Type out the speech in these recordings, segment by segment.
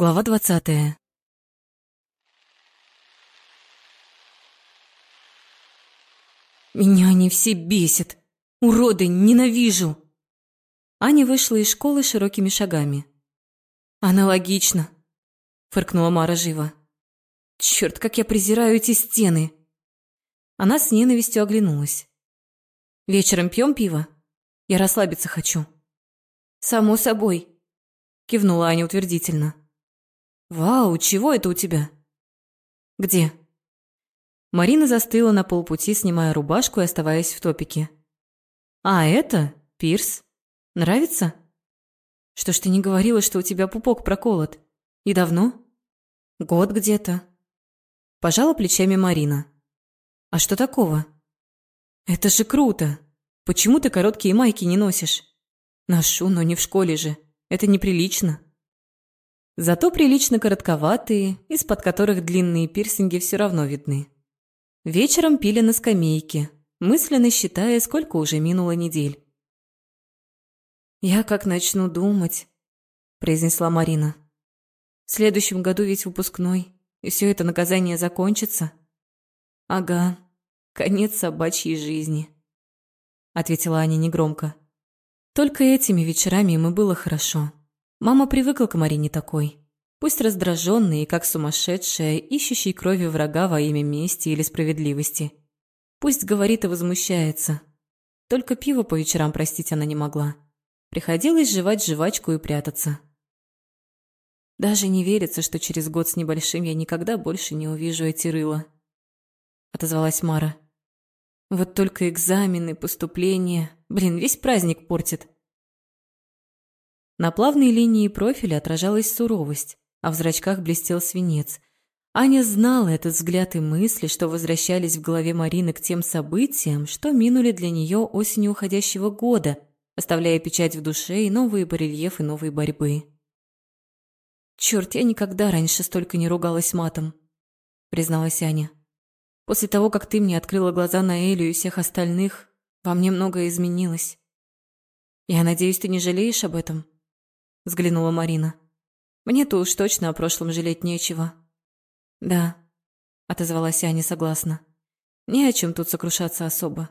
Глава двадцатая. Меня они все бесят. Уроды, ненавижу. Аня вышла из школы широкими шагами. Аналогично, фыркнула Мара живо. Черт, как я презираю эти стены. Она с ненавистью оглянулась. Вечером пьем пиво? Я расслабиться хочу. Само собой, кивнула Аня утвердительно. «Вау, чего это у тебя?» «Где?» Марина застыла на полпути, снимая рубашку и оставаясь в топике. «А, это? Пирс? Нравится?» «Что ж ты не говорила, что у тебя пупок проколот? И давно?» «Год где-то». Пожала плечами Марина. «А что такого?» «Это же круто! Почему ты короткие майки не носишь?» «Ношу, но не в школе же. Это неприлично». Зато прилично коротковатые, из-под которых длинные пирсинги все равно видны. Вечером пили на скамейке, мысленно считая, сколько уже минуло недель. «Я как начну думать», – произнесла Марина. «В следующем году ведь выпускной, и все это наказание закончится». «Ага, конец собачьей жизни», – ответила Аня негромко. «Только этими вечерами ему было хорошо». Мама привыкла к Марине такой. Пусть раздраженной и как сумасшедшая, ищущей крови врага во имя мести или справедливости. Пусть говорит и возмущается. Только пиво по вечерам простить она не могла. Приходилось жевать жвачку и прятаться. Даже не верится, что через год с небольшим я никогда больше не увижу эти рыла. Отозвалась Мара. Вот только экзамены, поступления... Блин, весь праздник портит. На плавной линии профиля отражалась суровость, а в зрачках блестел свинец. Аня знала этот взгляд и мысли, что возвращались в голове Марины к тем событиям, что минули для нее осенью уходящего года, оставляя печать в душе и новые барельефы новой борьбы. «Чёрт, я никогда раньше столько не ругалась матом», — призналась Аня. «После того, как ты мне открыла глаза на Элю и всех остальных, во мне многое изменилось. Я надеюсь, ты не жалеешь об этом?» – взглянула Марина. «Мне-то уж точно о прошлом жалеть нечего». «Да», – отозвалась Аня согласно. «Не о чем тут сокрушаться особо.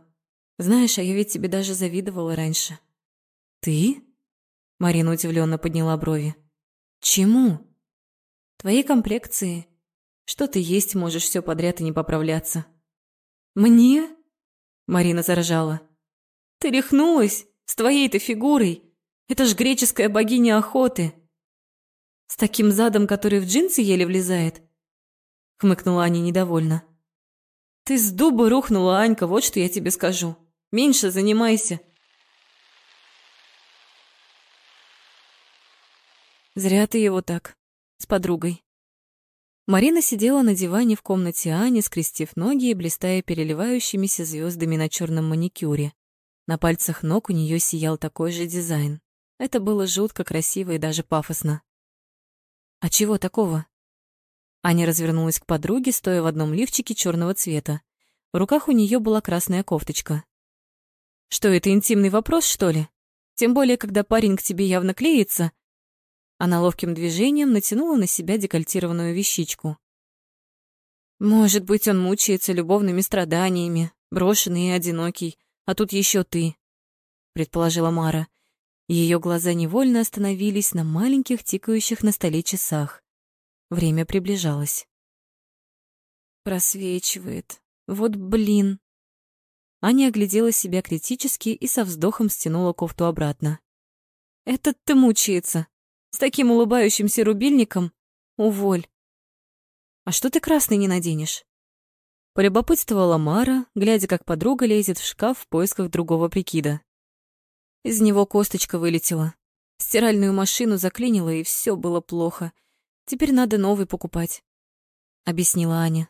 Знаешь, а я ведь тебе даже завидовала раньше». «Ты?» – Марина удивленно подняла брови. «Чему?» «Твоей комплекции. Что ты есть можешь все подряд и не поправляться». «Мне?» – Марина заражала. «Ты рехнулась? С твоей-то фигурой? Это ж греческая богиня охоты. С таким задом, который в джинсы еле влезает. Хмыкнула Аня недовольно. Ты с дуба рухнула, Анька, вот что я тебе скажу. Меньше занимайся. Зря ты его так. С подругой. Марина сидела на диване в комнате Ани, скрестив ноги и блистая переливающимися звездами на черном маникюре. На пальцах ног у нее сиял такой же дизайн. Это было жутко красиво и даже пафосно. «А чего такого?» Аня развернулась к подруге, стоя в одном лифчике черного цвета. В руках у нее была красная кофточка. «Что, это интимный вопрос, что ли? Тем более, когда парень к тебе явно клеится». Она ловким движением натянула на себя декольтированную вещичку. «Может быть, он мучается любовными страданиями, брошенный и одинокий, а тут еще ты», — предположила Мара. Ее глаза невольно остановились на маленьких тикающих на столе часах. Время приближалось. Просвечивает. Вот блин. Аня оглядела себя критически и со вздохом стянула кофту обратно. Этот-то мучается. С таким улыбающимся рубильником? Уволь. А что ты красный не наденешь? Полюбопытствовала Мара, глядя, как подруга лезет в шкаф в поисках другого прикида. Из него косточка вылетела. Стиральную машину заклинило, и все было плохо. Теперь надо новый покупать», — объяснила Аня.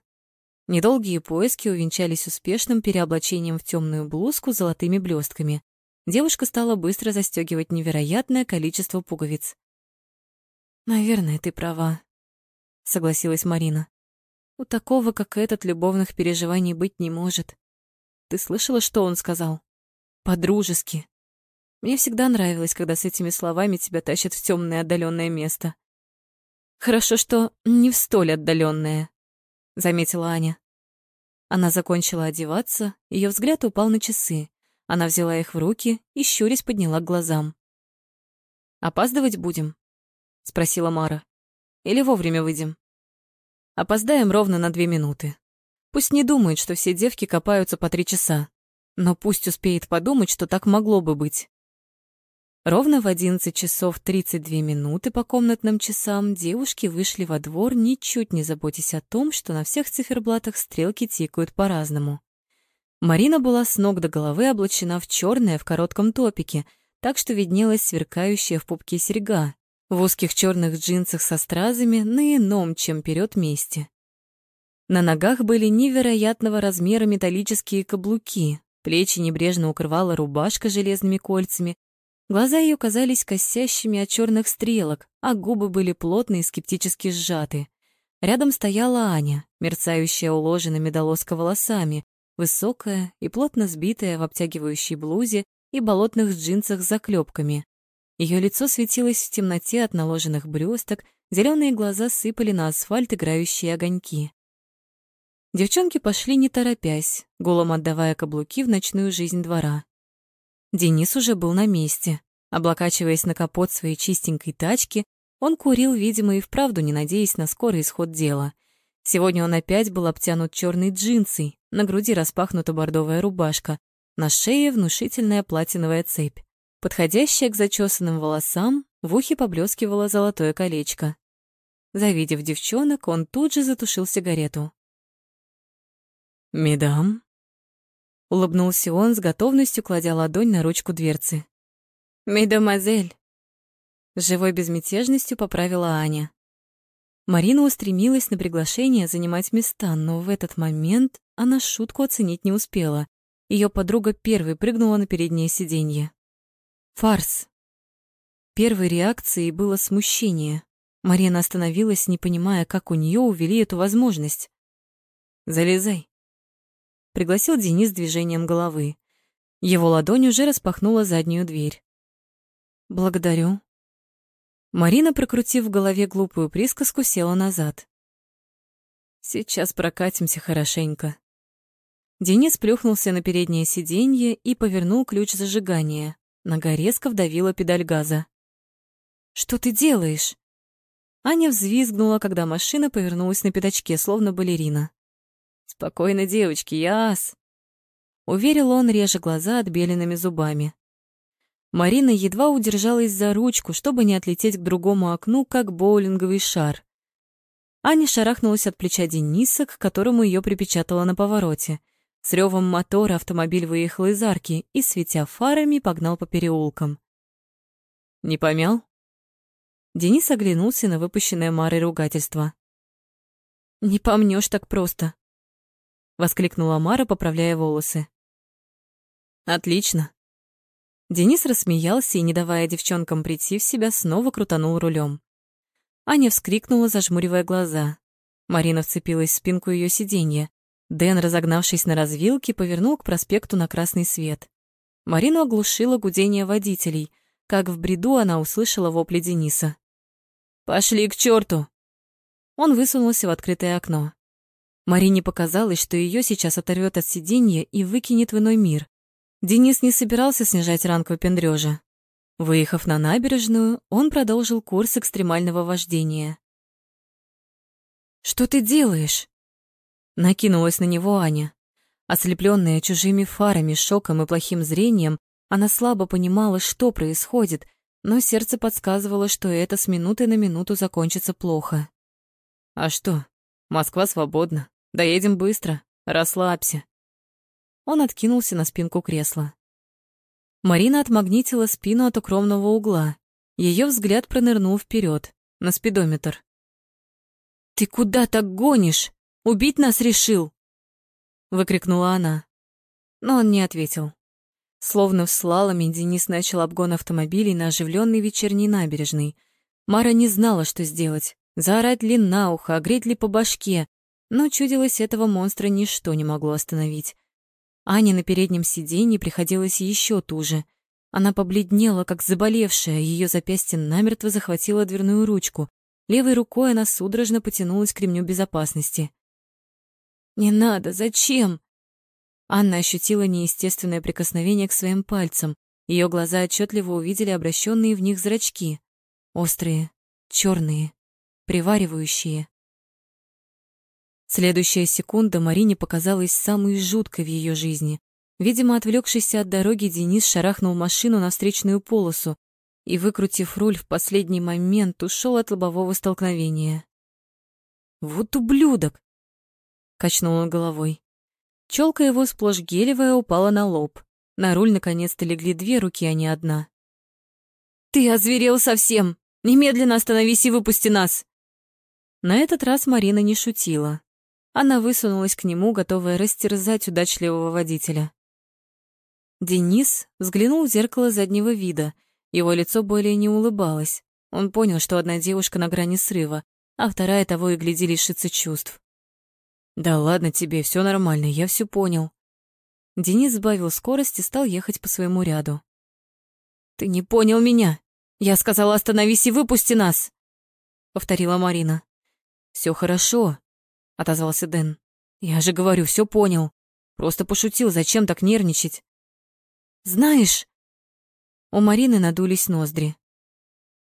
Недолгие поиски увенчались успешным переоблачением в темную блузку с золотыми блестками. Девушка стала быстро застегивать невероятное количество пуговиц. «Наверное, ты права», — согласилась Марина. «У такого, как этот, любовных переживаний быть не может. Ты слышала, что он сказал? По-дружески. Мне всегда нравилось, когда с этими словами тебя тащат в темное отдаленное место. Хорошо, что не в столь отдаленное, заметила Аня. Она закончила одеваться, ее взгляд упал на часы. Она взяла их в руки и, щурясь, подняла к глазам. «Опаздывать будем?» — спросила Мара. «Или вовремя выйдем?» «Опоздаем ровно на две минуты. Пусть не думает, что все девки копаются по три часа, но пусть успеет подумать, что так могло бы быть». Ровно в 11 часов 32 минуты по комнатным часам девушки вышли во двор, ничуть не заботясь о том, что на всех циферблатах стрелки тикают по-разному. Марина была с ног до головы облачена в черное в коротком топике, так что виднелась сверкающая в пупке серьга, в узких черных джинсах со стразами на ином, чем вперед месте. На ногах были невероятного размера металлические каблуки, плечи небрежно укрывала рубашка железными кольцами, Глаза ее казались косящими от черных стрелок, а губы были плотно и скептически сжаты. Рядом стояла Аня, мерцающая уложенными до лоска волосами, высокая и плотно сбитая в обтягивающей блузе и болотных джинсах с заклепками. Ее лицо светилось в темноте от наложенных блесток, зеленые глаза сыпали на асфальт играющие огоньки. Девчонки пошли не торопясь, голом отдавая каблуки в ночную жизнь двора. Денис уже был на месте. Облокачиваясь на капот своей чистенькой тачки, он курил, видимо, и вправду не надеясь на скорый исход дела. Сегодня он опять был обтянут черной джинсой, на груди распахнута бордовая рубашка, на шее внушительная платиновая цепь. Подходящая к зачесанным волосам, в ухе поблескивало золотое колечко. Завидев девчонок, он тут же затушил сигарету. «Медам?» Улыбнулся он с готовностью, кладя ладонь на ручку дверцы. «Мадемуазель!» С живой безмятежностью поправила Аня. Марина устремилась на приглашение занимать места, но в этот момент она шутку оценить не успела. Ее подруга первой прыгнула на переднее сиденье. Фарс. Первой реакцией было смущение. Марина остановилась, не понимая, как у нее увели эту возможность. «Залезай», пригласил Денис движением головы. Его ладонь уже распахнула заднюю дверь. «Благодарю». Марина, прокрутив в голове глупую присказку, села назад. «Сейчас прокатимся хорошенько». Денис плюхнулся на переднее сиденье и повернул ключ зажигания. Нога резко вдавила педаль газа. «Что ты делаешь?» Аня взвизгнула, когда машина повернулась на пятачке, словно балерина. «Спокойно, девочки, я ас!» Уверил он, реже глаза отбеленными зубами. Марина едва удержалась за ручку, чтобы не отлететь к другому окну, как боулинговый шар. Аня шарахнулась от плеча Дениса, к которому ее припечатало на повороте. С ревом мотора автомобиль выехал из арки и, светя фарами, погнал по переулкам. «Не помял?» Денис оглянулся на выпущенное Марой ругательство. «Не помнешь так просто», воскликнула Мара, поправляя волосы. Отлично. Денис рассмеялся и, не давая девчонкам прийти в себя, снова крутанул рулем. Аня вскрикнула, зажмуривая глаза. Марина вцепилась в спинку ее сиденья. Дэн, разогнавшись на развилке, повернул к проспекту на красный свет. Марину оглушило гудение водителей. Как в бреду она услышала вопли Дениса. «Пошли к черту! Он высунулся в открытое окно. Марине показалось, что ее сейчас оторвет от сиденья и выкинет в иной мир. Денис не собирался снижать ранг выпендрёжа. Выехав на набережную, он продолжил курс экстремального вождения. «Что ты делаешь?» Накинулась на него Аня. Ослепленная чужими фарами, шоком и плохим зрением, она слабо понимала, что происходит, но сердце подсказывало, что это с минуты на минуту закончится плохо. «А что? Москва свободна. Доедем быстро. Расслабься. Он откинулся на спинку кресла. Марина отмагнитила спину от укромного угла. Ее взгляд пронырнул вперед, на спидометр. «Ты куда так гонишь? Убить нас решил!» Выкрикнула она. Но он не ответил. Словно в слаломе Денис начал обгон автомобилей на оживленной вечерней набережной. Мара не знала, что сделать. Заорать ли на ухо, огреть ли по башке, но чудилось этого монстра ничто не могло остановить. Ане на переднем сиденье приходилось еще туже. Она побледнела, как заболевшая, ее запястье намертво захватило дверную ручку. Левой рукой она судорожно потянулась к ремню безопасности. «Не надо, зачем?» Анна ощутила неестественное прикосновение к своим пальцам. Ее глаза отчетливо увидели обращенные в них зрачки. Острые, черные, приваривающие. Следующая секунда Марине показалась самой жуткой в ее жизни. Видимо, отвлекшийся от дороги, Денис шарахнул машину на встречную полосу и, выкрутив руль в последний момент, ушел от лобового столкновения. «Вот ублюдок!» — качнул он головой. Челка его сплошь гелевая упала на лоб. На руль наконец-то легли две руки, а не одна. «Ты озверел совсем! Немедленно остановись и выпусти нас!» На этот раз Марина не шутила. Она высунулась к нему, готовая растерзать удачливого водителя. Денис взглянул в зеркало заднего вида. Его лицо более не улыбалось. Он понял, что одна девушка на грани срыва, а вторая того и гляди лишится чувств. Да ладно тебе, все нормально, я все понял. Денис сбавил скорость и стал ехать по своему ряду. Ты не понял меня. Я сказала, остановись и выпусти нас, повторила Марина. Все хорошо, отозвался Дэн. Я же говорю, все понял. Просто пошутил, зачем так нервничать? Знаешь, у Марины надулись ноздри.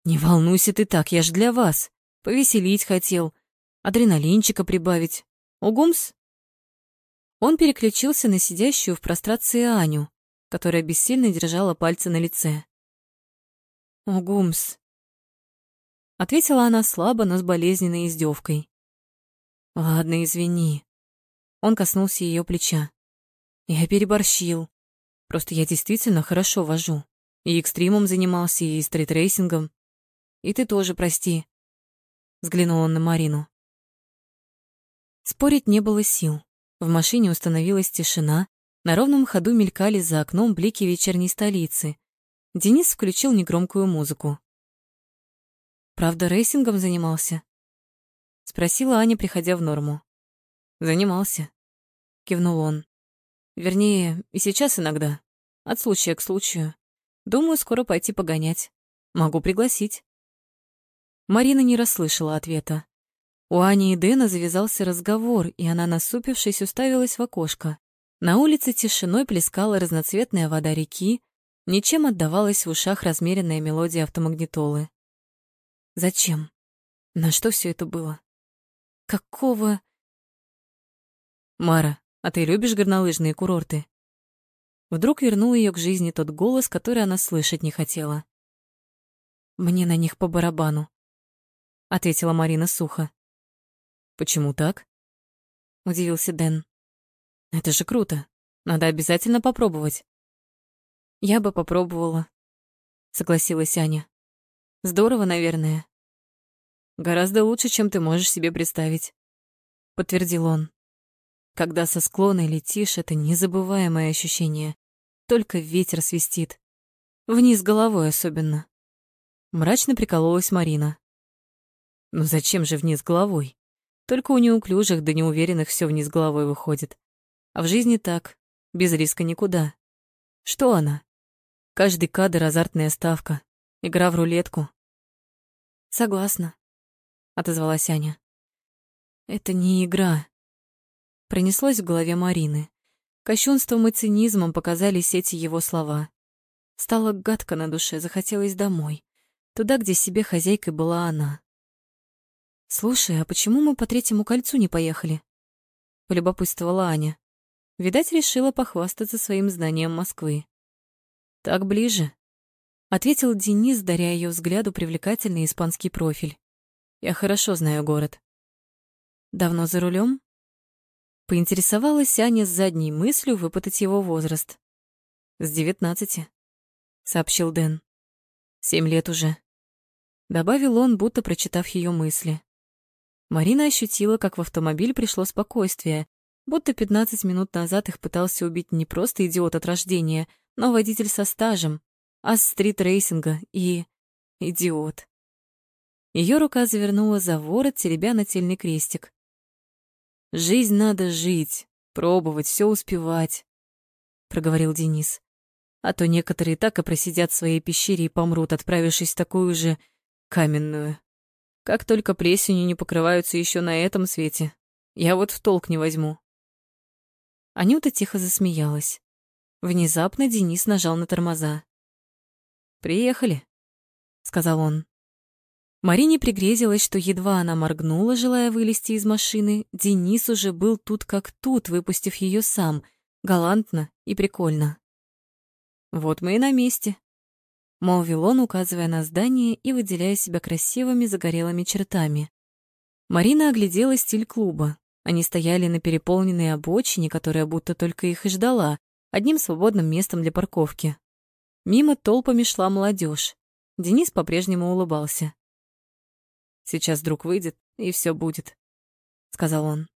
Не волнуйся ты так, я ж для вас. Повеселить хотел, адреналинчика прибавить. Угумс? Он переключился на сидящую в прострации Аню, которая бессильно держала пальцы на лице. Угумс. Ответила она слабо, но с болезненной издевкой. Ладно, извини. Он коснулся ее плеча. Я переборщил. Просто я действительно хорошо вожу. И экстримом занимался, и стритрейсингом. И ты тоже прости. Взглянул он на Марину. Спорить не было сил. В машине установилась тишина, на ровном ходу мелькали за окном блики вечерней столицы. Денис включил негромкую музыку. «Правда, рейсингом занимался?» — спросила Аня, приходя в норму. «Занимался», — кивнул он. «Вернее, и сейчас иногда, от случая к случаю. Думаю, скоро пойти погонять. Могу пригласить». Марина не расслышала ответа. У Ани и Дэна завязался разговор, и она, насупившись, уставилась в окошко. На улице тишиной плескала разноцветная вода реки, ничем отдавалась в ушах размеренная мелодия автомагнитолы. Зачем? На что все это было? Какого... Мара, а ты любишь горнолыжные курорты? Вдруг вернул ее к жизни тот голос, который она слышать не хотела. Мне на них по барабану, ответила Марина сухо. Почему так? Удивился Дэн. Это же круто. Надо обязательно попробовать. Я бы попробовала, согласилась Аня. Здорово, наверное. Гораздо лучше, чем ты можешь себе представить, подтвердил он. Когда со склона летишь, это незабываемое ощущение. Только ветер свистит. Вниз головой особенно. Мрачно прикололась Марина. Ну зачем же вниз головой? Только у неуклюжих да неуверенных все вниз головой выходит. А в жизни так, без риска никуда. Что она? Каждый кадр — азартная ставка, игра в рулетку. Согласна, — отозвалась Аня. Это не игра. Пронеслось в голове Марины. Кощунством и цинизмом показались эти его слова. Стало гадко на душе, захотелось домой. Туда, где себе хозяйкой была она. «Слушай, а почему мы по третьему кольцу не поехали?» — полюбопытствовала Аня. Видать, решила похвастаться своим знанием Москвы. «Так ближе», — ответил Денис, даря ее взгляду привлекательный испанский профиль. «Я хорошо знаю город». «Давно за рулем? Поинтересовалась Аня с задней мыслью выпытать его возраст. «С девятнадцати», — сообщил Дэн. «Семь лет уже», — добавил он, будто прочитав ее мысли. Марина ощутила, как в автомобиль пришло спокойствие, будто 15 минут назад их пытался убить не просто идиот от рождения, но водитель со стажем, а с стрит-рейсинга и... идиот. Ее рука завернула за ворот, теребя нательный крестик. «Жизнь надо жить, пробовать, все успевать», — проговорил Денис. «А то некоторые так и просидят в своей пещере и помрут, отправившись в такую же каменную, Как только плесенью не покрываются еще на этом свете, я вот в толк не возьму. Анюта тихо засмеялась. Внезапно Денис нажал на тормоза. «Приехали», — сказал он. Марине пригрезилось, что едва она моргнула, желая вылезти из машины, Денис уже был тут как тут, выпустив ее сам, галантно и прикольно. «Вот мы и на месте», — молвил он, указывая на здание и выделяя себя красивыми загорелыми чертами. Марина оглядела стиль клуба. Они стояли на переполненной обочине, которая будто только их и ждала, одним свободным местом для парковки. Мимо толпами шла молодежь. Денис по-прежнему улыбался. Сейчас друг выйдет, и все будет», — сказал он.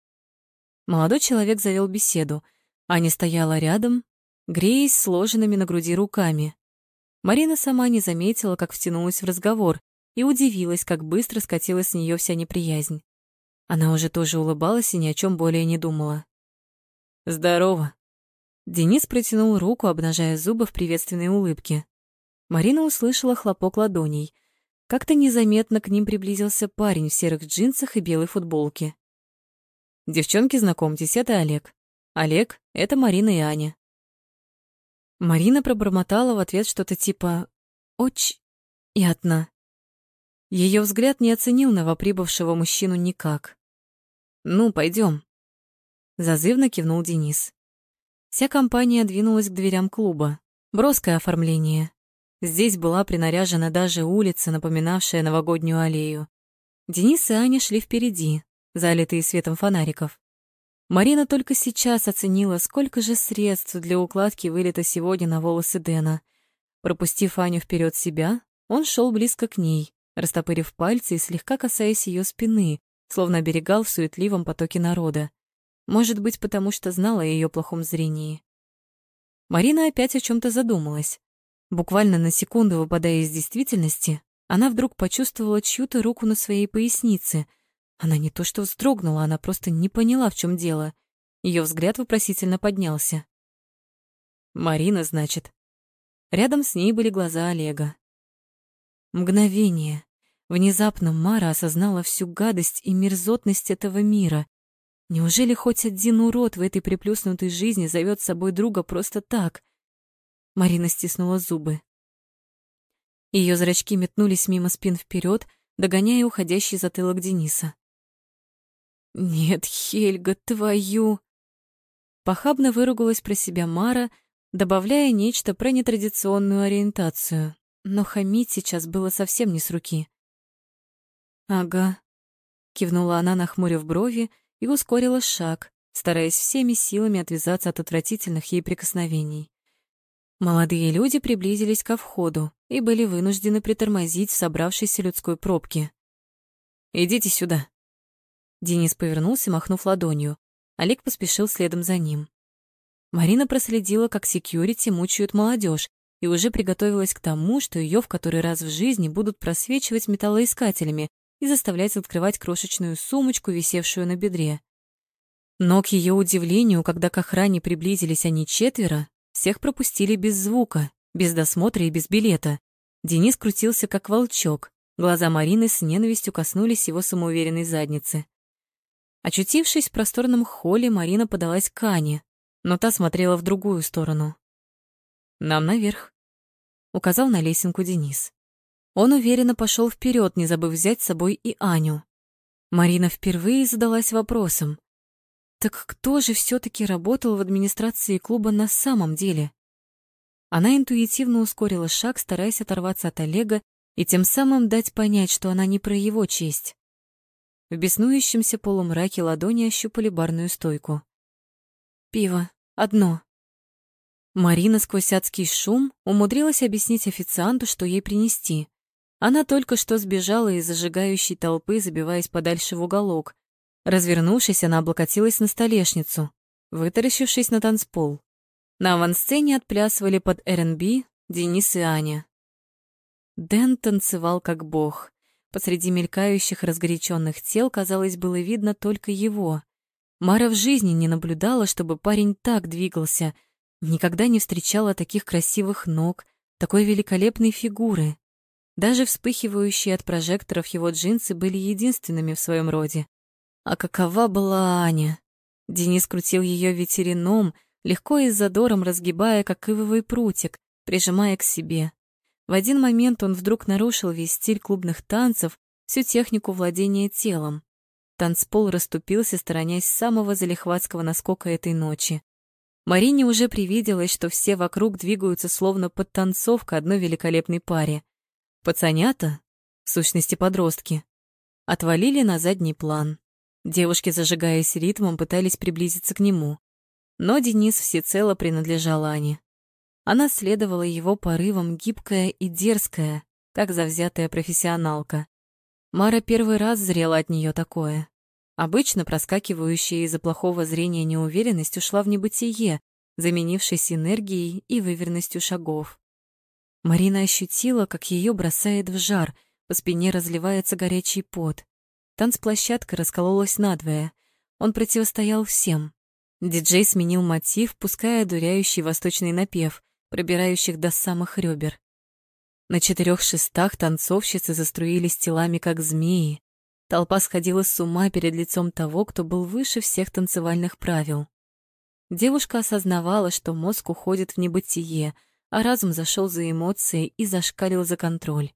Молодой человек завел беседу. Аня стояла рядом, греясь сложенными на груди руками. Марина сама не заметила, как втянулась в разговор, и удивилась, как быстро скатилась с нее вся неприязнь. Она уже тоже улыбалась и ни о чем более не думала. «Здорово!» Денис протянул руку, обнажая зубы в приветственной улыбке. Марина услышала хлопок ладоней. Как-то незаметно к ним приблизился парень в серых джинсах и белой футболке. «Девчонки, знакомьтесь, это Олег. Олег — это Марина и Аня». Марина пробормотала в ответ что-то типа «Оч...» и «Отна». Ее взгляд не оценил новоприбывшего мужчину никак. «Ну, пойдем. Зазывно кивнул Денис. Вся компания двинулась к дверям клуба. Броское оформление. Здесь была принаряжена даже улица, напоминавшая новогоднюю аллею. Денис и Аня шли впереди, залитые светом фонариков. Марина только сейчас оценила, сколько же средств для укладки вылито сегодня на волосы Дэна. Пропустив Аню вперед себя, он шел близко к ней, растопырив пальцы и слегка касаясь ее спины, словно оберегал в суетливом потоке народа. Может быть, потому что знала о ее плохом зрении. Марина опять о чем то задумалась. Буквально на секунду выпадая из действительности, она вдруг почувствовала чью-то руку на своей пояснице. Она не то что вздрогнула, она просто не поняла, в чем дело. Ее взгляд вопросительно поднялся. «Марина, значит?» Рядом с ней были глаза Олега. Мгновение. Внезапно Мара осознала всю гадость и мерзотность этого мира. Неужели хоть один урод в этой приплюснутой жизни зовет с собой друга просто так? Марина стиснула зубы. Ее зрачки метнулись мимо спин вперед, догоняя уходящий затылок Дениса. «Нет, Хельга, твою...» Похабно выругалась про себя Мара, добавляя нечто про нетрадиционную ориентацию. Но хамить сейчас было совсем не с руки. «Ага», — кивнула она, нахмурив брови, и ускорила шаг, стараясь всеми силами отвязаться от отвратительных ей прикосновений. Молодые люди приблизились ко входу и были вынуждены притормозить в собравшейся людской пробке. «Идите сюда». Денис повернулся, махнув ладонью. Олег поспешил следом за ним. Марина проследила, как секьюрити мучают молодежь, и уже приготовилась к тому, что ее в который раз в жизни будут просвечивать металлоискателями и заставлять открывать крошечную сумочку, висевшую на бедре. Но к ее удивлению, когда к охране приблизились они четверо, всех пропустили без звука, без досмотра и без билета. Денис крутился как волчок. Глаза Марины с ненавистью коснулись его самоуверенной задницы. Очутившись в просторном холле, Марина подалась к Ане, но та смотрела в другую сторону. «Нам наверх», — указал на лесенку Денис. Он уверенно пошел вперед, не забыв взять с собой и Аню. Марина впервые задалась вопросом, так кто же все-таки работал в администрации клуба на самом деле? Она интуитивно ускорила шаг, стараясь оторваться от Олега и тем самым дать понять, что она не про его честь. В беснующемся полумраке ладони ощупали барную стойку. «Пиво. Одно». Марина сквозь адский шум умудрилась объяснить официанту, что ей принести. Она только что сбежала из зажигающей толпы, забиваясь подальше в уголок, Развернувшись, она облокотилась на столешницу, вытаращившись на танцпол. На авансцене отплясывали под R&B Денис и Аня. Дэн танцевал как бог. Посреди мелькающих разгоряченных тел, казалось, было видно только его. Мара в жизни не наблюдала, чтобы парень так двигался, никогда не встречала таких красивых ног, такой великолепной фигуры. Даже вспыхивающие от прожекторов его джинсы были единственными в своем роде. А какова была Аня? Денис крутил ее ветерином, легко и с задором разгибая, как ивовый прутик, прижимая к себе. В один момент он вдруг нарушил весь стиль клубных танцев, всю технику владения телом. Танцпол расступился, сторонясь самого залихватского наскока этой ночи. Марине уже привиделось, что все вокруг двигаются словно подтанцовка одной великолепной паре. Пацанята, в сущности подростки, отвалили на задний план. Девушки, зажигаясь ритмом, пытались приблизиться к нему. Но Денис всецело принадлежал Ане. Она следовала его порывам, гибкая и дерзкая, как завзятая профессионалка. Мара первый раз зрела от нее такое. Обычно проскакивающая из-за плохого зрения неуверенность ушла в небытие, заменившись энергией и выверенностью шагов. Марина ощутила, как ее бросает в жар, по спине разливается горячий пот. Танцплощадка раскололась надвое. Он противостоял всем. Диджей сменил мотив, пуская одуряющий восточный напев, пробирающих до самых ребер. На четырех шестах танцовщицы заструились телами, как змеи. Толпа сходила с ума перед лицом того, кто был выше всех танцевальных правил. Девушка осознавала, что мозг уходит в небытие, а разум зашел за эмоции и зашкалил за контроль.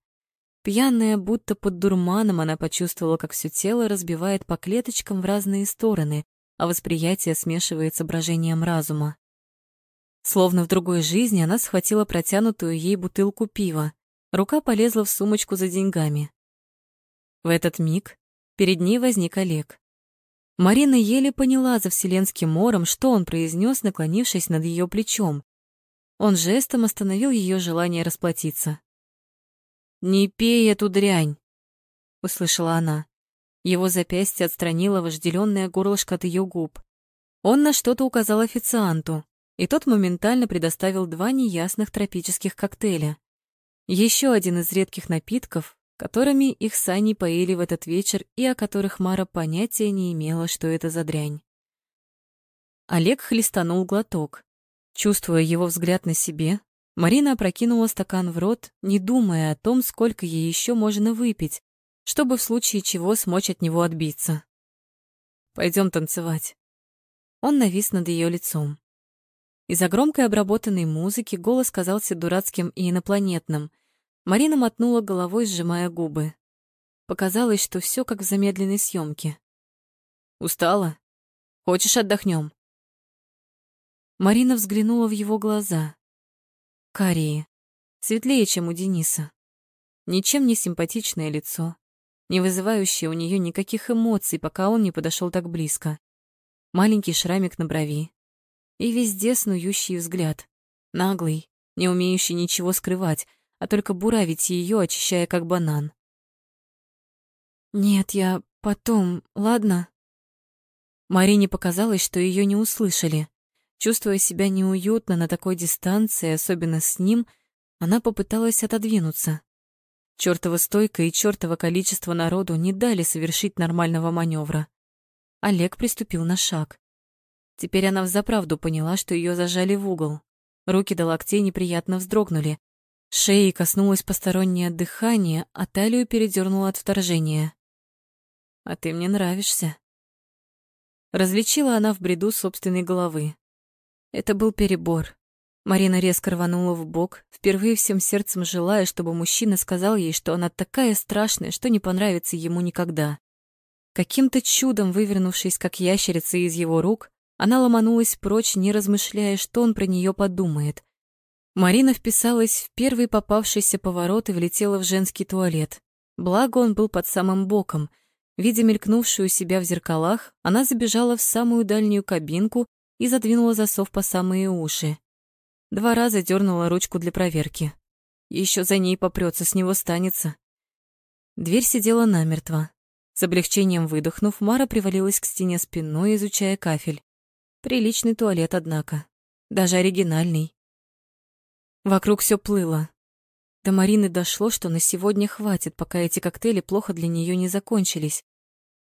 Пьяная, будто под дурманом, она почувствовала, как все тело разбивает по клеточкам в разные стороны, а восприятие смешивается с брожением разума. Словно в другой жизни она схватила протянутую ей бутылку пива. Рука полезла в сумочку за деньгами. В этот миг перед ней возник Олег. Марина еле поняла за вселенским мором, что он произнес, наклонившись над ее плечом. Он жестом остановил ее желание расплатиться. «Не пей эту дрянь!» — услышала она. Его запястье отстранило вожделенное горлышко от ее губ. Он на что-то указал официанту, и тот моментально предоставил два неясных тропических коктейля. Еще один из редких напитков, которыми их сани поили в этот вечер и о которых Мара понятия не имела, что это за дрянь. Олег хлестанул глоток. Чувствуя его взгляд на себе, Марина опрокинула стакан в рот, не думая о том, сколько ей еще можно выпить, чтобы в случае чего смочь от него отбиться. Пойдем танцевать. Он навис над ее лицом. Из-за громкой обработанной музыки голос казался дурацким и инопланетным. Марина мотнула головой, сжимая губы. Показалось, что все как в замедленной съемке. «Устала? Хочешь, отдохнем? Марина взглянула в его глаза. Карие. Светлее, чем у Дениса. Ничем не симпатичное лицо, не вызывающее у нее никаких эмоций, пока он не подошел так близко. Маленький шрамик на брови, и везде снующий взгляд. Наглый, не умеющий ничего скрывать, а только буравить ее, очищая как банан. «Нет, я потом, ладно?» Марине показалось, что ее не услышали. Чувствуя себя неуютно на такой дистанции, особенно с ним, она попыталась отодвинуться. Чёртова стойка и чёртово количество народу не дали совершить нормального маневра. Олег приступил на шаг. Теперь она взаправду поняла, что ее зажали в угол. Руки до локтей неприятно вздрогнули. Шеи коснулось постороннее дыхание, а талию передернуло от вторжения. «А ты мне нравишься». Различила она в бреду собственной головы. Это был перебор. Марина резко рванула в бок, впервые всем сердцем желая, чтобы мужчина сказал ей, что она такая страшная, что не понравится ему никогда. Каким-то чудом вывернувшись, как ящерица из его рук, она ломанулась прочь, не размышляя, что он про нее подумает. Марина вписалась в первый попавшийся поворот и влетела в женский туалет. Благо он был под самым боком. Видя мелькнувшую себя в зеркалах, она забежала в самую дальнюю кабинку и задвинула засов по самые уши. Два раза дернула ручку для проверки. Еще за ней попрется, с него станется. Дверь сидела намертво. С облегчением выдохнув, Мара привалилась к стене спиной, изучая кафель. Приличный туалет, однако. Даже оригинальный. Вокруг все плыло. До Марины дошло, что на сегодня хватит, пока эти коктейли плохо для нее не закончились.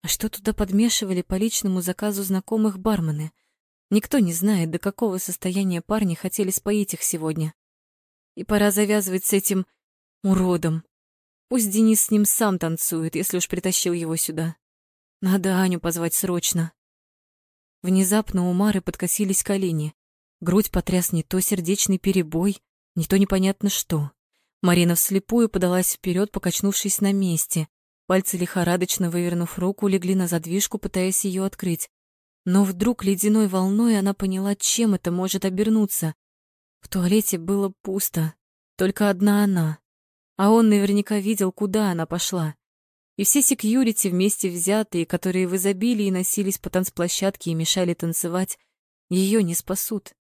А что туда подмешивали по личному заказу знакомых бармены? Никто не знает, до какого состояния парни хотели споить их сегодня. И пора завязывать с этим уродом. Пусть Денис с ним сам танцует, если уж притащил его сюда. Надо Аню позвать срочно. Внезапно у Мары подкосились колени. Грудь потряс не то сердечный перебой, не то непонятно что. Марина вслепую подалась вперед, покачнувшись на месте. Пальцы лихорадочно вывернув руку, легли на задвижку, пытаясь ее открыть. Но вдруг ледяной волной она поняла, чем это может обернуться. В туалете было пусто, только одна она. А он наверняка видел, куда она пошла. И все секьюрити вместе взятые, которые в изобилии носились по танцплощадке и мешали танцевать, ее не спасут.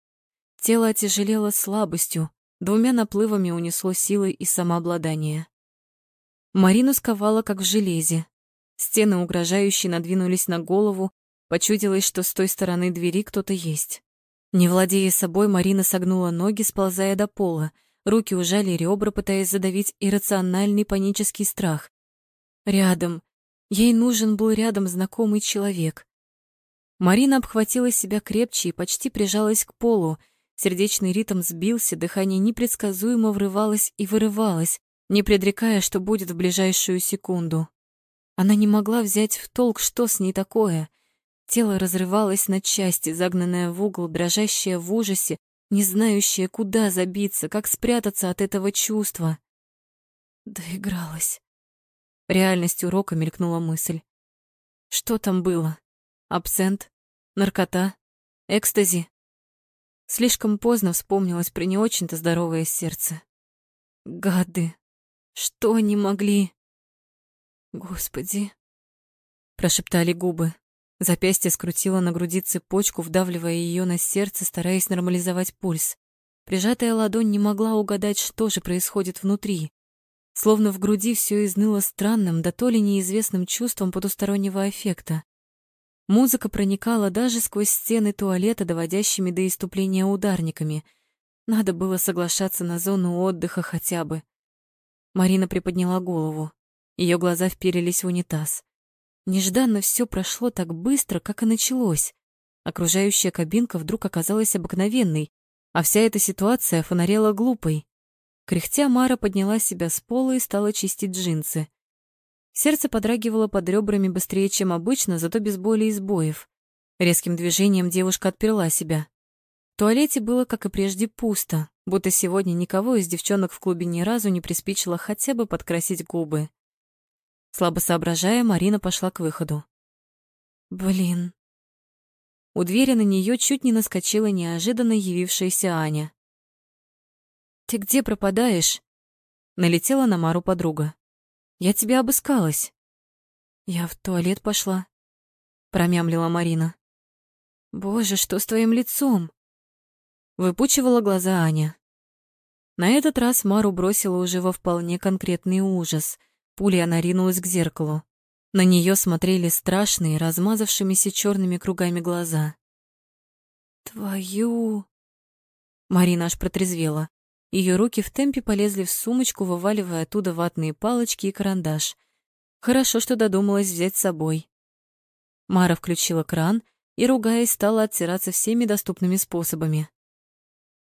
Тело отяжелело слабостью, двумя наплывами унесло силы и самообладание. Марину сковала, как в железе. Стены угрожающе надвинулись на голову, почудилось, что с той стороны двери кто-то есть. Не владея собой, Марина согнула ноги, сползая до пола, руки ужали ребра, пытаясь задавить иррациональный панический страх. Рядом. Ей нужен был рядом знакомый человек. Марина обхватила себя крепче и почти прижалась к полу. Сердечный ритм сбился, дыхание непредсказуемо врывалось и вырывалось, не предрекая, что будет в ближайшую секунду. Она не могла взять в толк, что с ней такое. Тело разрывалось на части, загнанное в угол, дрожащее в ужасе, не знающее, куда забиться, как спрятаться от этого чувства. Доигралась. Реальность урока мелькнула мысль. Что там было? Абсент? Наркота? Экстази? Слишком поздно вспомнилось про не очень-то здоровое сердце. Гады! Что они могли? Господи! Прошептали губы. Запястье скрутило на груди цепочку, вдавливая ее на сердце, стараясь нормализовать пульс. Прижатая ладонь не могла угадать, что же происходит внутри. Словно в груди все изныло странным, да то ли неизвестным чувством потустороннего эффекта. Музыка проникала даже сквозь стены туалета, доводящими до иступления ударниками. Надо было соглашаться на зону отдыха хотя бы. Марина приподняла голову. Ее глаза вперились в унитаз. Нежданно все прошло так быстро, как и началось. Окружающая кабинка вдруг оказалась обыкновенной, а вся эта ситуация фонарела глупой. Кряхтя, Мара подняла себя с пола и стала чистить джинсы. Сердце подрагивало под ребрами быстрее, чем обычно, зато без боли и сбоев. Резким движением девушка отперла себя. В туалете было, как и прежде, пусто, будто сегодня никого из девчонок в клубе ни разу не приспичило хотя бы подкрасить губы. Слабо соображая, Марина пошла к выходу. Блин. У двери на нее чуть не наскочила неожиданно явившаяся Аня. «Ты где пропадаешь?» Налетела на Мару подруга. «Я тебя обыскалась». «Я в туалет пошла», — промямлила Марина. «Боже, что с твоим лицом?» Выпучивала глаза Аня. На этот раз Мару бросила уже во вполне конкретный ужас. Пулей она ринулась к зеркалу. На нее смотрели страшные, размазавшимися черными кругами глаза. «Твою...» Марина аж протрезвела. Ее руки в темпе полезли в сумочку, вываливая оттуда ватные палочки и карандаш. Хорошо, что додумалась взять с собой. Мара включила кран и, ругаясь, стала оттираться всеми доступными способами.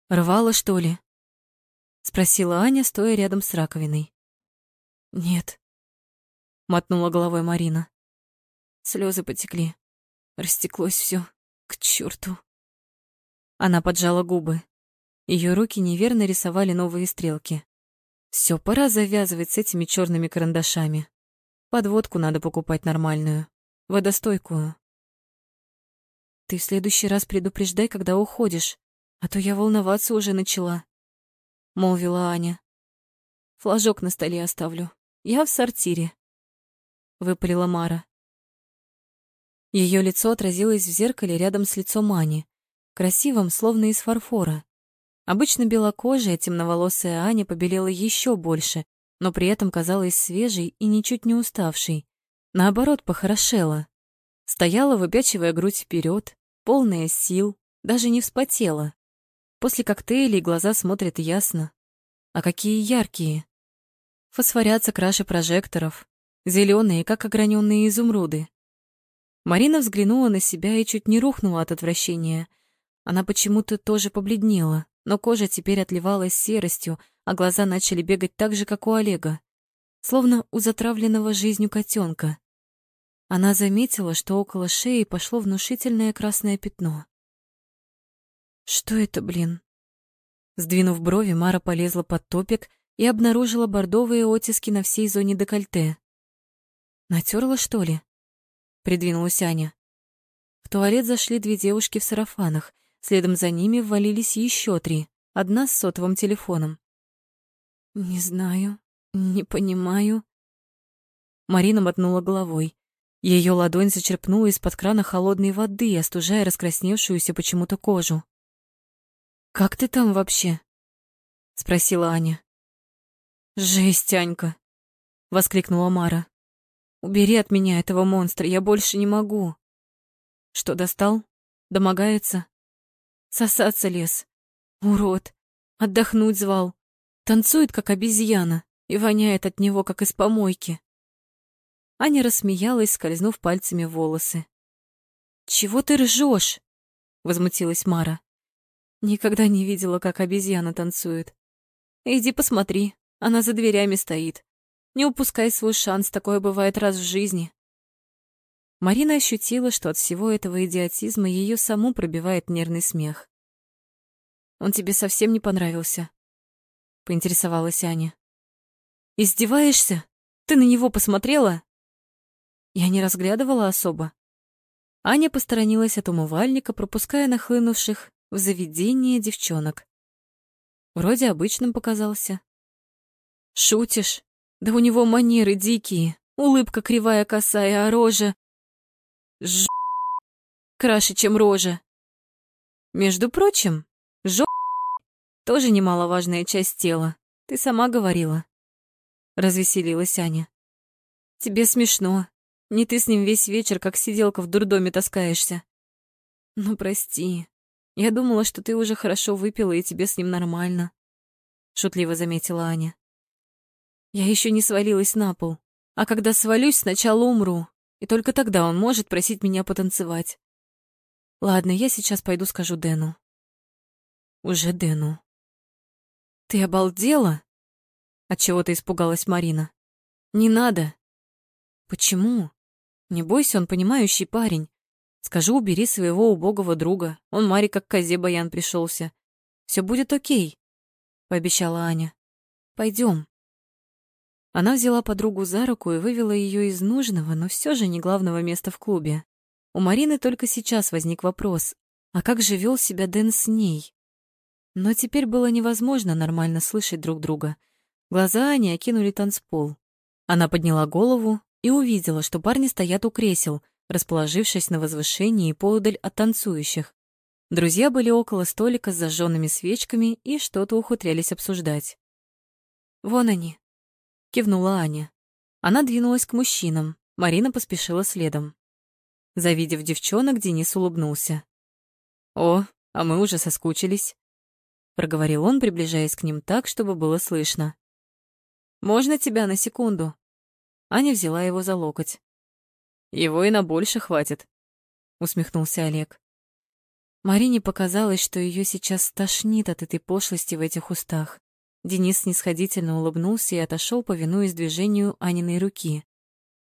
«Рвала, что ли?» — спросила Аня, стоя рядом с раковиной. «Нет», — мотнула головой Марина. Слезы потекли. Растеклось все. К черту. Она поджала губы. Ее руки неверно рисовали новые стрелки. Все, пора завязывать с этими черными карандашами. Подводку надо покупать нормальную, водостойкую. Ты в следующий раз предупреждай, когда уходишь, а то я волноваться уже начала, молвила Аня. Флажок на столе оставлю. Я в сортире, выпалила Мара. Ее лицо отразилось в зеркале рядом с лицом Ани, красивым, словно из фарфора. Обычно белокожая, темноволосая Аня побелела еще больше, но при этом казалась свежей и ничуть не уставшей. Наоборот, похорошела. Стояла, выпячивая грудь вперед, полная сил, даже не вспотела. После коктейлей глаза смотрят ясно. А какие яркие! Фосфорятся краше прожекторов, зеленые, как ограненные изумруды. Марина взглянула на себя и чуть не рухнула от отвращения. Она почему-то тоже побледнела но кожа теперь отливалась серостью, а глаза начали бегать так же, как у Олега. словно у затравленного жизнью котенка. Она заметила, что около шеи пошло внушительное красное пятно. «Что это, блин?» Сдвинув брови, Мара полезла под топик и обнаружила бордовые оттиски на всей зоне декольте. «Натерла, что ли?» — придвинулась Аня. В туалет зашли две девушки в сарафанах, следом за ними ввалились еще три, одна с сотовым телефоном. «Не знаю, не понимаю». Марина мотнула головой. Ее ладонь зачерпнула из-под крана холодной воды, остужая раскрасневшуюся почему-то кожу. «Как ты там вообще?» — спросила Аня. «Жесть, Анька!» — воскликнула Мара. «Убери от меня этого монстра, я больше не могу». «Что, достал? Домогается?» «Сосаться лез. Урод. Отдохнуть звал. Танцует, как обезьяна, и воняет от него, как из помойки. Аня рассмеялась, скользнув пальцами в волосы. «Чего ты ржешь?» — возмутилась Мара. «Никогда не видела, как обезьяна танцует. Иди посмотри, она за дверями стоит. Не упускай свой шанс, такое бывает раз в жизни». Марина ощутила, что от всего этого идиотизма ее саму пробивает нервный смех. «Он тебе совсем не понравился?» — поинтересовалась Аня. «Издеваешься? Ты на него посмотрела?» Я не разглядывала особо. Аня посторонилась от умывальника, пропуская нахлынувших в заведение девчонок. Вроде обычным показался. Шутишь? Да у него манеры дикие, улыбка кривая косая, а рожа... Ж... краше, чем рожа. Между прочим, ж... тоже немаловажная часть тела. Ты сама говорила. Развеселилась Аня. Тебе смешно. Не ты с ним весь вечер, как сиделка в дурдоме, таскаешься. Ну, прости. Я думала, что ты уже хорошо выпила, и тебе с ним нормально. Шутливо заметила Аня. Я еще не свалилась на пол. А когда свалюсь, сначала умру. И только тогда он может просить меня потанцевать. Ладно, я сейчас пойду скажу Дэну. Уже Дэну. Ты обалдела? Отчего-то испугалась Марина. Не надо. Почему? Не бойся, он понимающий парень. Скажу, убери своего убогого друга. Он Маре как козе баян пришелся. Все будет окей, пообещала Аня. Пойдем. Она взяла подругу за руку и вывела ее из нужного, но все же не главного места в клубе. У Марины только сейчас возник вопрос, а как же вел себя Дэн с ней? Но теперь было невозможно нормально слышать друг друга. Глаза Ани окинули танцпол. Она подняла голову и увидела, что парни стоят у кресел, расположившись на возвышении поодаль от танцующих. Друзья были около столика с зажженными свечками и что-то ухутрялись обсуждать. «Вон они», — кивнула Аня. Она двинулась к мужчинам, Марина поспешила следом. Завидев девчонок, Денис улыбнулся. «О, а мы уже соскучились», — проговорил он, приближаясь к ним так, чтобы было слышно. «Можно тебя на секунду?» Аня взяла его за локоть. «Его и на больше хватит», — усмехнулся Олег. Марине показалось, что ее сейчас тошнит от этой пошлости в этих устах. Денис снисходительно улыбнулся и отошел, повинуясь движению Аниной руки.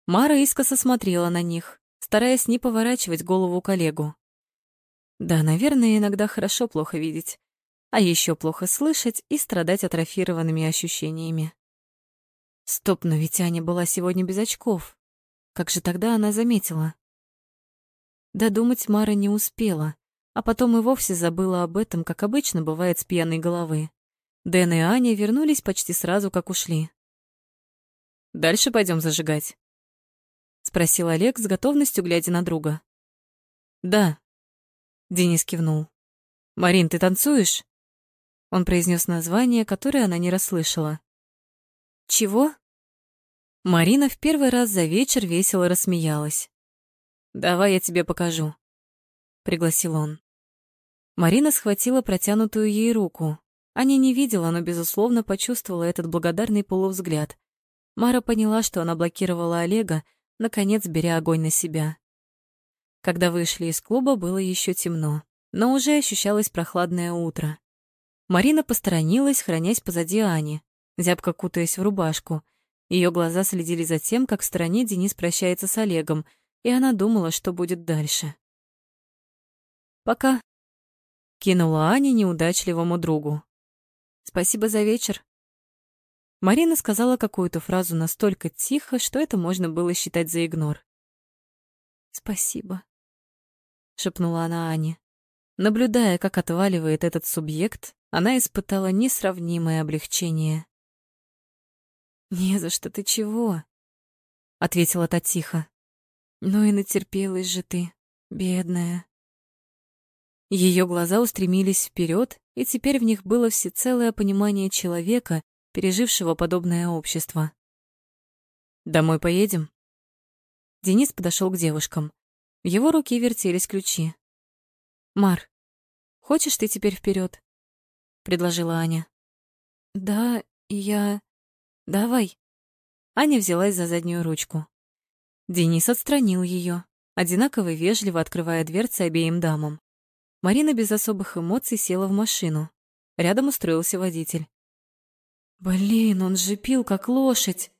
Мара искоса смотрела на них, стараясь не поворачивать голову коллегу. Да, наверное, иногда хорошо плохо видеть, а еще плохо слышать и страдать атрофированными ощущениями. Стоп, но ведь Аня была сегодня без очков. Как же тогда она заметила? Додумать Мара не успела, а потом и вовсе забыла об этом, как обычно бывает с пьяной головы. Дэн и Аня вернулись почти сразу, как ушли. «Дальше пойдем зажигать?» — спросил Олег с готовностью, глядя на друга. «Да», — Денис кивнул. «Марин, ты танцуешь?» Он произнес название, которое она не расслышала. «Чего?» Марина в первый раз за вечер весело рассмеялась. «Давай я тебе покажу», — пригласил он. Марина схватила протянутую ей руку. Аня не видела, но, безусловно, почувствовала этот благодарный полувзгляд. Мара поняла, что она блокировала Олега, наконец беря огонь на себя. Когда вышли из клуба, было еще темно, но уже ощущалось прохладное утро. Марина посторонилась, хранясь позади Ани, зябко кутаясь в рубашку, Ее глаза следили за тем, как в стороне Денис прощается с Олегом, и она думала, что будет дальше. «Пока», — кинула Аня неудачливому другу. «Спасибо за вечер». Марина сказала какую-то фразу настолько тихо, что это можно было считать за игнор. «Спасибо», — шепнула она Ане. Наблюдая, как отваливает этот субъект, она испытала несравнимое облегчение. «Не за что ты чего?» — ответила та тихо. «Ну и натерпелась же ты, бедная». Ее глаза устремились вперед, и теперь в них было всецелое понимание человека, пережившего подобное общество. «Домой поедем?» Денис подошел к девушкам. В его руке вертелись ключи. «Мар, хочешь ты теперь вперед? предложила Аня. «Да, я...» «Давай». Аня взялась за заднюю ручку. Денис отстранил ее, одинаково вежливо открывая дверцы обеим дамам. Марина без особых эмоций села в машину. Рядом устроился водитель. «Блин, он же пил, как лошадь!»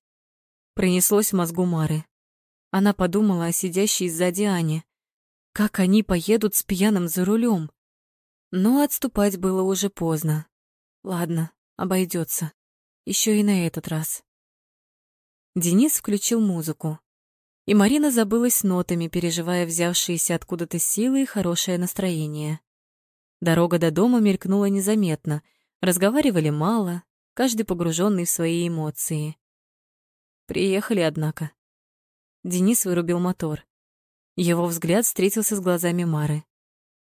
Пронеслось в мозгу Мары. Она подумала о сидящей сзади Ане. Как они поедут с пьяным за рулем? Но отступать было уже поздно. Ладно, обойдется. Еще и на этот раз. Денис включил музыку. И Марина забылась нотами, переживая взявшиеся откуда-то силы и хорошее настроение. Дорога до дома мелькнула незаметно. Разговаривали мало, каждый погруженный в свои эмоции. Приехали, однако. Денис вырубил мотор. Его взгляд встретился с глазами Мары.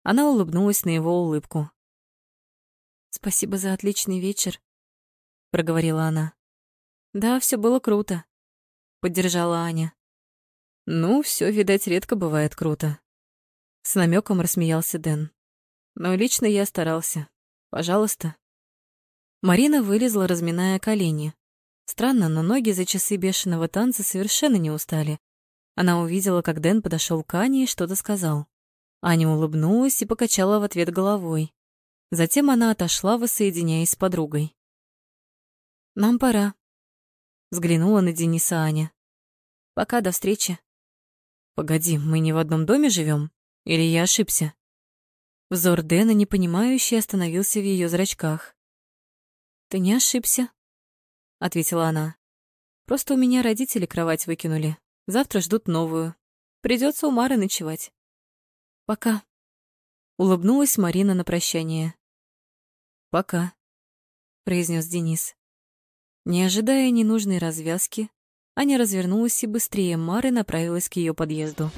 Она улыбнулась на его улыбку. «Спасибо за отличный вечер», — проговорила она. «Да, все было круто», — поддержала Аня. «Ну, все, видать, редко бывает круто». С намеком рассмеялся Дэн. «Но лично я старался. Пожалуйста». Марина вылезла, разминая колени. Странно, но ноги за часы бешеного танца совершенно не устали. Она увидела, как Дэн подошел к Ане и что-то сказал. Аня улыбнулась и покачала в ответ головой. Затем она отошла, воссоединяясь с подругой. «Нам пора», — взглянула на Дениса Аня. «Пока, до встречи». «Погоди, мы не в одном доме живем? Или я ошибся?» Взор Дэна, непонимающий, остановился в ее зрачках. «Ты не ошибся», — ответила она. «Просто у меня родители кровать выкинули. Завтра ждут новую. Придется у Мары ночевать. Пока. Улыбнулась Марина на прощание. Пока, произнес Денис. Не ожидая ненужной развязки, Аня развернулась и быстрее Мары направилась к ее подъезду.